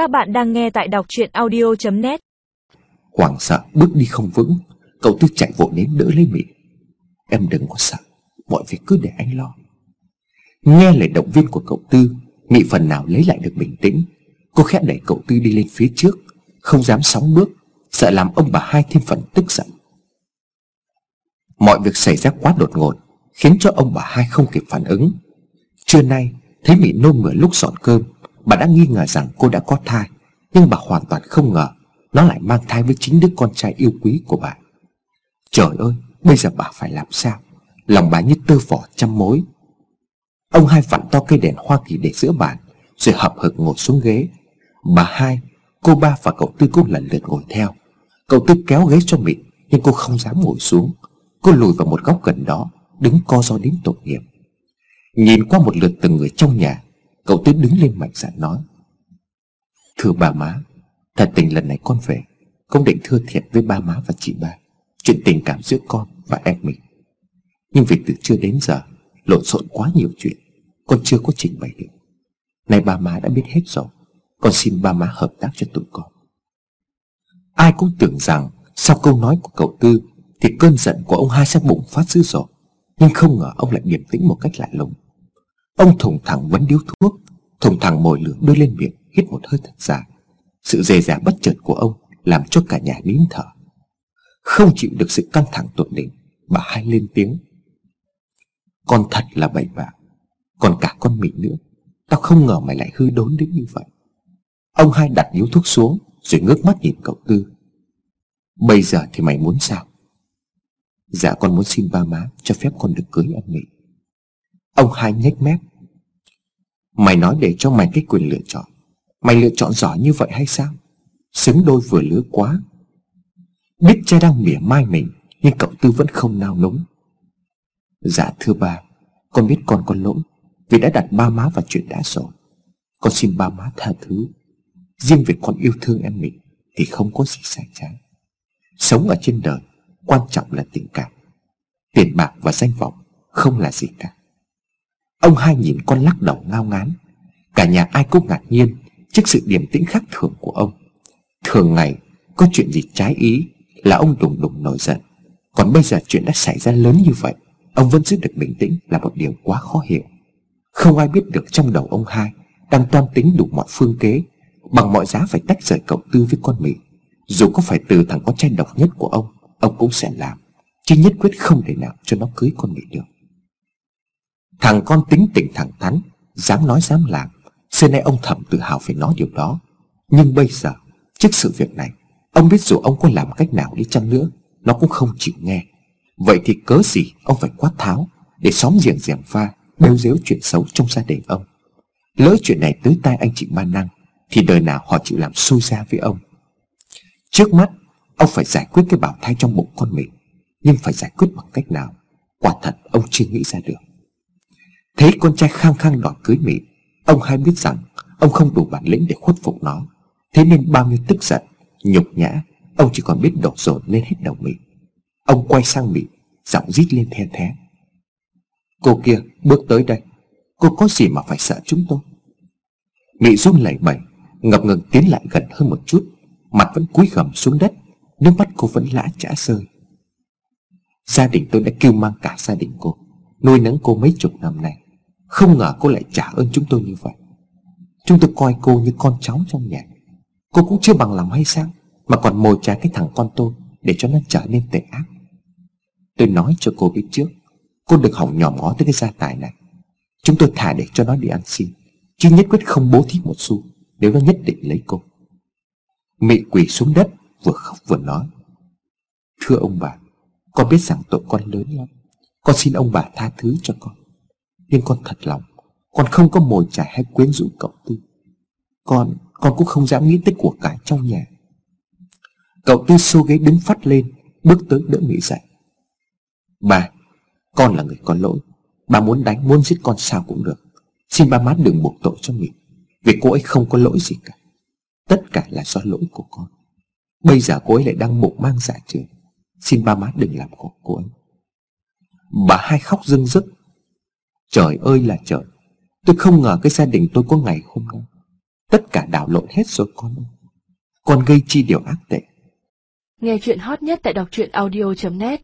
Các bạn đang nghe tại đọc chuyện audio.net Hoàng sợ bước đi không vững, Cậu Tư chạy vội đến đỡ lấy Mỹ Em đừng có sợ, Mọi việc cứ để anh lo. Nghe lời động viên của cậu Tư Mỹ phần nào lấy lại được bình tĩnh. Cô khẽ đẩy cậu Tư đi lên phía trước, Không dám sóng bước, Sợ làm ông bà hai thêm phần tức giận. Mọi việc xảy ra quá đột ngột, Khiến cho ông bà hai không kịp phản ứng. Trưa nay, Thấy Mỹ nôn mửa lúc dọn cơm Bà đã nghi ngờ rằng cô đã có thai Nhưng bà hoàn toàn không ngờ Nó lại mang thai với chính đứa con trai yêu quý của bà. Trời ơi Bây giờ bà phải làm sao? Lòng bà như tơ vỏ trăm mối. Ông hai vặn to cây đèn Hoa Kỳ để giữa bàn Rồi hậm hực ngồi xuống ghế. Bà hai, cô ba và cậu Tư cũng lần lượt ngồi theo. Cậu Tư kéo ghế cho mình Nhưng cô không dám ngồi xuống. Cô lùi vào một góc gần đó Đứng co do đến tội nghiệp. Nhìn qua một lượt từng người trong nhà Cậu Tư đứng lên mạnh dạn nói, Thưa bà má, Thật tình lần này con về Con định thưa thiệt với ba má và chị ba, Chuyện tình cảm giữa con và em mình. Nhưng vì từ chưa đến giờ, Lộn xộn quá nhiều chuyện, Con chưa có trình bày được. Nay ba má đã biết hết rồi, Con xin ba má hợp tác cho tụi con. Ai cũng tưởng rằng Sau câu nói của cậu Tư Thì cơn giận của ông hai sẽ bùng phát dữ dội, Nhưng không ngờ ông lại điềm tĩnh một cách lạ lùng. Ông thùng thẳng vấn điếu thuốc, Thùng thẳng mồi lửa đưa lên miệng, Hít một hơi thật dài. Sự dề dà bất chợt của ông Làm cho cả nhà nín thở. Không chịu được sự căng thẳng tột đỉnh, Bà hai lên tiếng. Con thật là bậy bạ, Còn cả con mị nữa, Tao không ngờ mày lại hư đốn đến như vậy. Ông hai đặt điếu thuốc xuống, Rồi ngước mắt nhìn cậu Tư. Bây giờ thì mày muốn sao? Dạ con muốn xin ba má Cho phép con được cưới em Mỹ. Ông hai nhếch mép Mày nói để cho mày cái quyền lựa chọn. Mày lựa chọn giỏi như vậy hay sao? Xứng đôi vừa lứa quá. Biết cha đang mỉa mai mình, Nhưng cậu Tư vẫn không nao núng. Dạ thưa ba, Con biết con có lỗi, Vì đã đặt ba má vào chuyện đã rồi. Con xin ba má tha thứ. Riêng việc con yêu thương em mình Thì không có gì sai trái. Sống ở trên đời, Quan trọng là tình cảm. Tiền bạc và danh vọng Không là gì cả. Ông hai nhìn con lắc đầu ngao ngán. Cả nhà ai cũng ngạc nhiên Trước sự điềm tĩnh khác thường của ông. Thường ngày, Có chuyện gì trái ý Là ông đùng đùng nổi giận. Còn bây giờ chuyện đã xảy ra lớn như vậy, Ông vẫn giữ được bình tĩnh là một điều quá khó hiểu. Không ai biết được trong đầu ông hai Đang toan tính đủ mọi phương kế, Bằng mọi giá phải tách rời cậu Tư với con Mỹ Dù có phải từ thằng con trai độc nhất của ông Ông cũng sẽ làm, Chứ nhất quyết không thể nào cho nó cưới con Mỹ được. Thằng con tính tình thẳng thắn, Dám nói dám làm. Xưa nay ông thầm tự hào phải nói điều đó. Nhưng bây giờ, Trước sự việc này, Ông biết dù ông có làm cách nào đi chăng nữa, Nó cũng không chịu nghe. Vậy thì cớ gì ông phải quát tháo Để xóm giềng giềng pha, Bêu dếu chuyện xấu trong gia đình ông? Lỡ chuyện này tới tai anh chị Ba Năng, Thì đời nào họ chịu làm xui ra với ông? Trước mắt, Ông phải giải quyết cái bảo thai trong bụng con mình, Nhưng phải giải quyết bằng cách nào? Quả thật, ông chưa nghĩ ra được. Thấy con trai khăng khăng đòi cưới Mỹ Ông hai biết rằng, Ông không đủ bản lĩnh để khuất phục nó. Thế nên bao nhiêu tức giận, Nhục nhã, Ông chỉ còn biết đổ dồn lên hết đầu Mỹ Ông quay sang Mỹ Giọng rít lên the thé Cô kia, bước tới đây. Cô có gì mà phải sợ chúng tôi? Mỹ run lẩy bẩy, Ngập ngừng tiến lại gần hơn một chút. Mặt vẫn cúi gầm xuống đất, Nước mắt cô vẫn lã chả rơi. Gia đình tôi đã kêu mang cả gia đình cô, Nuôi nấng cô mấy chục năm nay. Không ngờ cô lại trả ơn chúng tôi như vậy. Chúng tôi coi cô như con cháu trong nhà. Cô cũng chưa bằng lòng hay sao? Mà còn mồi trả cái thằng con tôi Để cho nó trở nên tệ ác. Tôi nói cho cô biết trước, Cô đừng hỏng nhòm ngó tới cái gia tài này. Chúng tôi thả để cho nó đi ăn xin. Chứ nhất quyết không bố thí một xu Nếu nó nhất định lấy cô. Mị quỳ xuống đất, Vừa khóc vừa nói. Thưa ông bà, Con biết rằng tội con lớn lắm. Con xin ông bà tha thứ cho con. Nhưng con thật lòng, Con không có mồi trải hay quyến rũ cậu Tư. Con Con cũng không dám nghĩ tới của cải trong nhà. Cậu Tư xô ghế đứng phát lên, Bước tới đỡ Mỹ dậy. Bà, Con là người có lỗi. Bà muốn đánh, muốn giết con sao cũng được. Xin ba má đừng buộc tội cho mình, Vì cô ấy không có lỗi gì cả. Tất cả là do lỗi của con. Bây giờ cô ấy lại đang bụng mang dạ trường Xin ba má đừng làm khổ cô ấy. Bà hai khóc rưng rức Trời ơi là trời. Tôi không ngờ cái gia đình tôi có ngày hôm nay. Tất cả đảo lộn hết rồi con Con gây chi điều ác tệ. Nghe chuyện hot nhất tại đọc truyện audio.net